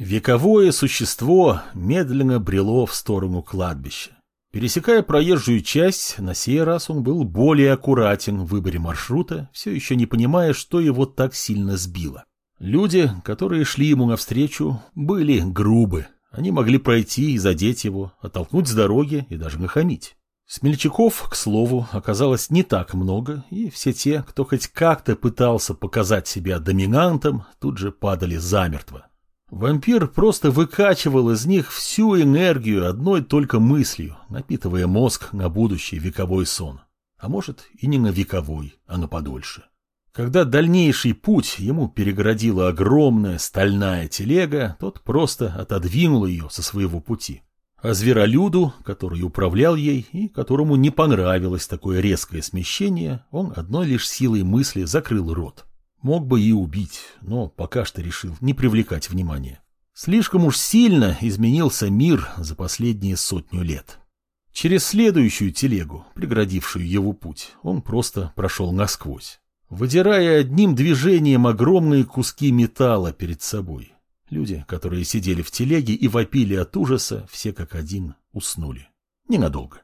Вековое существо медленно брело в сторону кладбища. Пересекая проезжую часть, на сей раз он был более аккуратен в выборе маршрута, все еще не понимая, что его так сильно сбило. Люди, которые шли ему навстречу, были грубы. Они могли пройти и задеть его, оттолкнуть с дороги и даже нахамить. Смельчаков, к слову, оказалось не так много, и все те, кто хоть как-то пытался показать себя доминантом, тут же падали замертво. Вампир просто выкачивал из них всю энергию одной только мыслью, напитывая мозг на будущий вековой сон. А может, и не на вековой, а на подольше. Когда дальнейший путь ему перегородила огромная стальная телега, тот просто отодвинул ее со своего пути. А зверолюду, который управлял ей и которому не понравилось такое резкое смещение, он одной лишь силой мысли закрыл рот. Мог бы и убить, но пока что решил не привлекать внимания. Слишком уж сильно изменился мир за последние сотню лет. Через следующую телегу, преградившую его путь, он просто прошел насквозь, выдирая одним движением огромные куски металла перед собой. Люди, которые сидели в телеге и вопили от ужаса, все как один уснули. Ненадолго.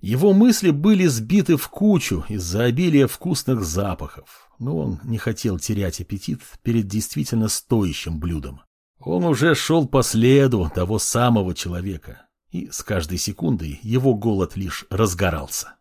Его мысли были сбиты в кучу из-за обилия вкусных запахов, но он не хотел терять аппетит перед действительно стоящим блюдом. Он уже шел по следу того самого человека, и с каждой секундой его голод лишь разгорался.